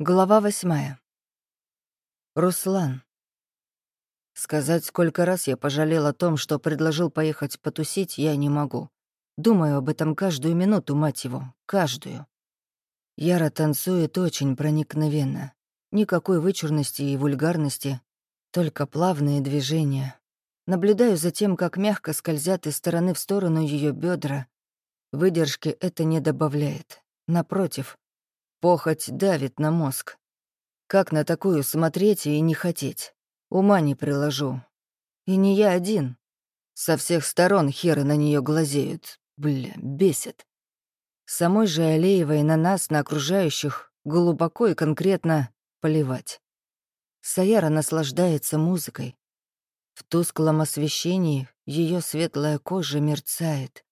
Глава восьмая. Руслан. Сказать, сколько раз я пожалел о том, что предложил поехать потусить, я не могу. Думаю об этом каждую минуту, мать его, каждую. Яра танцует очень проникновенно. Никакой вычурности и вульгарности, только плавные движения. Наблюдаю за тем, как мягко скользят из стороны в сторону ее бедра. Выдержки это не добавляет. Напротив, Похоть давит на мозг. Как на такую смотреть и не хотеть? Ума не приложу. И не я один. Со всех сторон херы на нее глазеют. Бля, бесит. Самой же Алеевой на нас, на окружающих, глубоко и конкретно поливать. Саяра наслаждается музыкой. В тусклом освещении ее светлая кожа мерцает.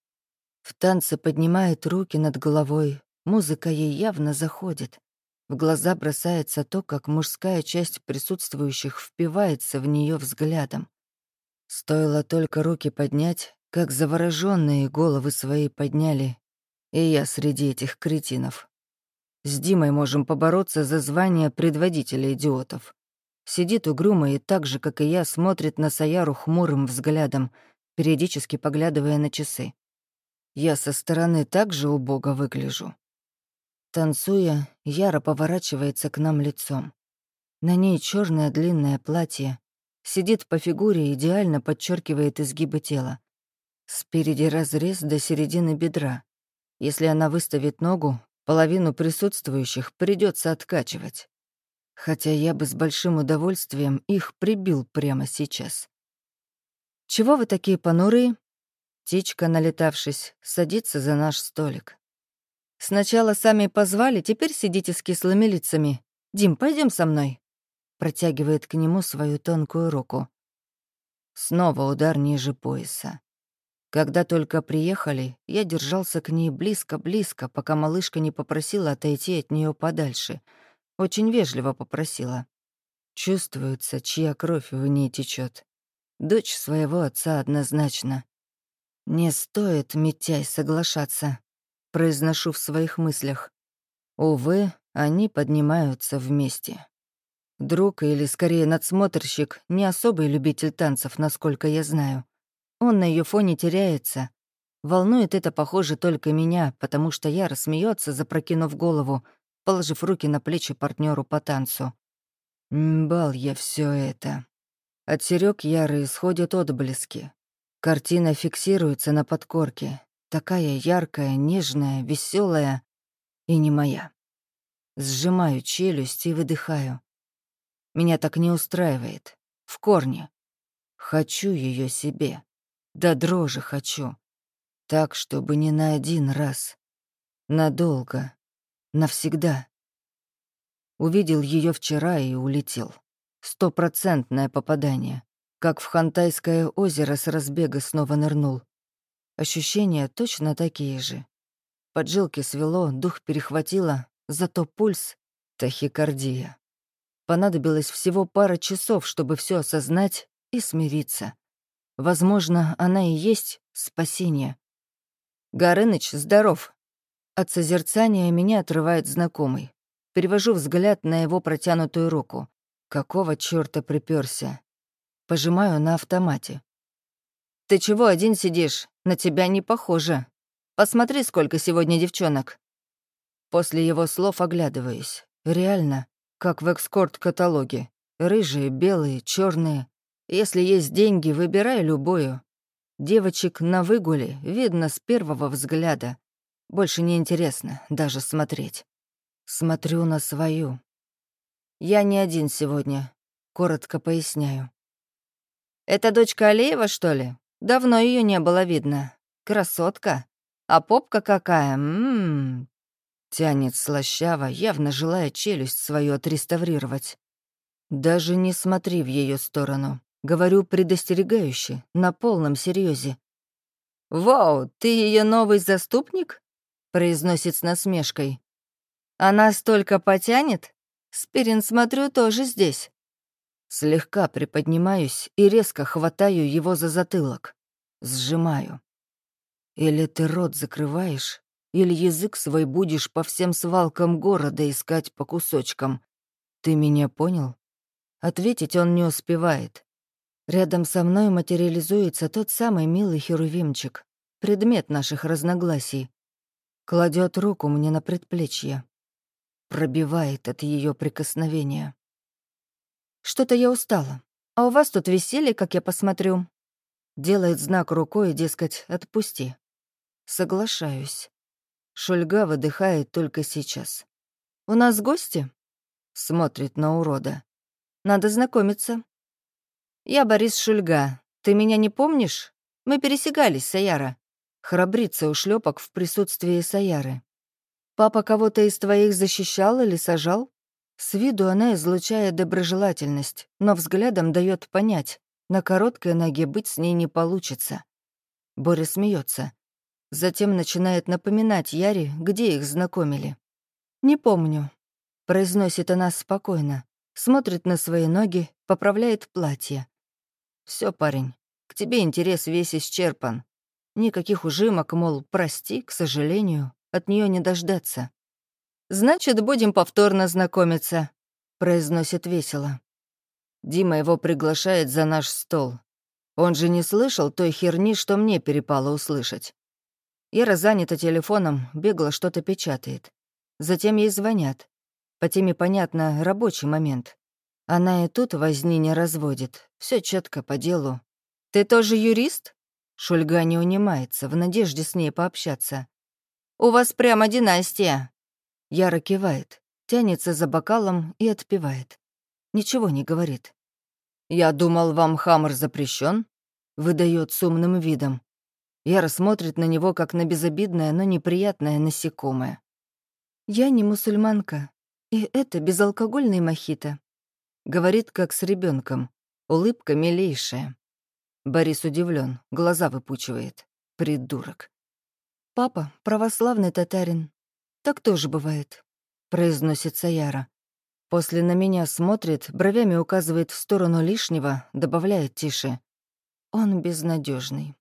В танце поднимает руки над головой, Музыка ей явно заходит. В глаза бросается то, как мужская часть присутствующих впивается в нее взглядом. Стоило только руки поднять, как завороженные головы свои подняли, и я среди этих кретинов. С Димой можем побороться за звание предводителя идиотов. Сидит угрюмо и так же, как и я, смотрит на Саяру хмурым взглядом, периодически поглядывая на часы. Я со стороны также убого выгляжу. Танцуя, Яра поворачивается к нам лицом. На ней черное длинное платье. Сидит по фигуре и идеально подчеркивает изгибы тела. Спереди разрез до середины бедра. Если она выставит ногу, половину присутствующих придется откачивать. Хотя я бы с большим удовольствием их прибил прямо сейчас. «Чего вы такие понурые?» Птичка, налетавшись, садится за наш столик. Сначала сами позвали, теперь сидите с кислыми лицами. Дим, пойдем со мной. Протягивает к нему свою тонкую руку. Снова удар ниже пояса. Когда только приехали, я держался к ней близко-близко, пока малышка не попросила отойти от нее подальше. Очень вежливо попросила. Чувствуется, чья кровь в ней течет. Дочь своего отца однозначно. Не стоит, Митяй, соглашаться произношу в своих мыслях. Увы, они поднимаются вместе. Друг, или скорее надсмотрщик, не особый любитель танцев, насколько я знаю. Он на ее фоне теряется. Волнует это, похоже, только меня, потому что я рассмеется, запрокинув голову, положив руки на плечи партнеру по танцу. Мбал я все это. От Серег Яры исходят отблески. Картина фиксируется на подкорке. Такая яркая, нежная, веселая и не моя. Сжимаю челюсть и выдыхаю. Меня так не устраивает. В корне. Хочу ее себе. Да дрожи хочу. Так, чтобы не на один раз. Надолго. Навсегда. Увидел ее вчера и улетел. Стопроцентное попадание. Как в Хантайское озеро с разбега снова нырнул. Ощущения точно такие же. Поджилки свело, дух перехватило, зато пульс — тахикардия. Понадобилось всего пара часов, чтобы все осознать и смириться. Возможно, она и есть спасение. «Горыныч, здоров!» От созерцания меня отрывает знакомый. Перевожу взгляд на его протянутую руку. Какого чёрта припёрся? Пожимаю на автомате. «Ты чего один сидишь? На тебя не похоже. Посмотри, сколько сегодня девчонок». После его слов оглядываюсь. Реально, как в экскорт-каталоге. Рыжие, белые, черные. Если есть деньги, выбирай любую. Девочек на выгуле видно с первого взгляда. Больше не интересно даже смотреть. Смотрю на свою. Я не один сегодня, коротко поясняю. «Это дочка Алеева, что ли?» Давно ее не было видно. Красотка. А попка какая, ммм. Тянет слащаво, явно желая челюсть свою отреставрировать. Даже не смотри в ее сторону. Говорю предостерегающе, на полном серьезе. «Вау, ты ее новый заступник?» — произносит с насмешкой. «Она столько потянет? Спирин, смотрю, тоже здесь». Слегка приподнимаюсь и резко хватаю его за затылок. Сжимаю. Или ты рот закрываешь, или язык свой будешь по всем свалкам города искать по кусочкам. Ты меня понял? Ответить он не успевает. Рядом со мной материализуется тот самый милый херувимчик, предмет наших разногласий. Кладет руку мне на предплечье. Пробивает от ее прикосновения. Что-то я устала. А у вас тут веселье, как я посмотрю. Делает знак рукой, дескать, отпусти. Соглашаюсь. Шульга выдыхает только сейчас. «У нас гости?» Смотрит на урода. «Надо знакомиться». «Я Борис Шульга. Ты меня не помнишь? Мы пересекались, Саяра». Храбрится у шлепок в присутствии Саяры. «Папа кого-то из твоих защищал или сажал?» С виду она излучает доброжелательность, но взглядом дает понять, на короткой ноге быть с ней не получится. Боря смеется. Затем начинает напоминать Яре, где их знакомили. «Не помню», — произносит она спокойно, смотрит на свои ноги, поправляет платье. Все, парень, к тебе интерес весь исчерпан. Никаких ужимок, мол, прости, к сожалению, от нее не дождаться. «Значит, будем повторно знакомиться», — произносит весело. Дима его приглашает за наш стол. Он же не слышал той херни, что мне перепало услышать. Ира занята телефоном, бегло что-то печатает. Затем ей звонят. По теме, понятно, рабочий момент. Она и тут возни не разводит. Все четко по делу. «Ты тоже юрист?» Шульга не унимается, в надежде с ней пообщаться. «У вас прямо династия!» Яра кивает, тянется за бокалом и отпивает. Ничего не говорит. «Я думал, вам хаммер запрещен? выдает с умным видом. Яра смотрит на него, как на безобидное, но неприятное насекомое. «Я не мусульманка, и это безалкогольный мохито», — говорит, как с ребенком. Улыбка милейшая. Борис удивлен, глаза выпучивает. Придурок. «Папа — православный татарин. Так тоже бывает», — произносит Саяра. После на меня смотрит, бровями указывает в сторону лишнего, добавляет тише. «Он безнадежный.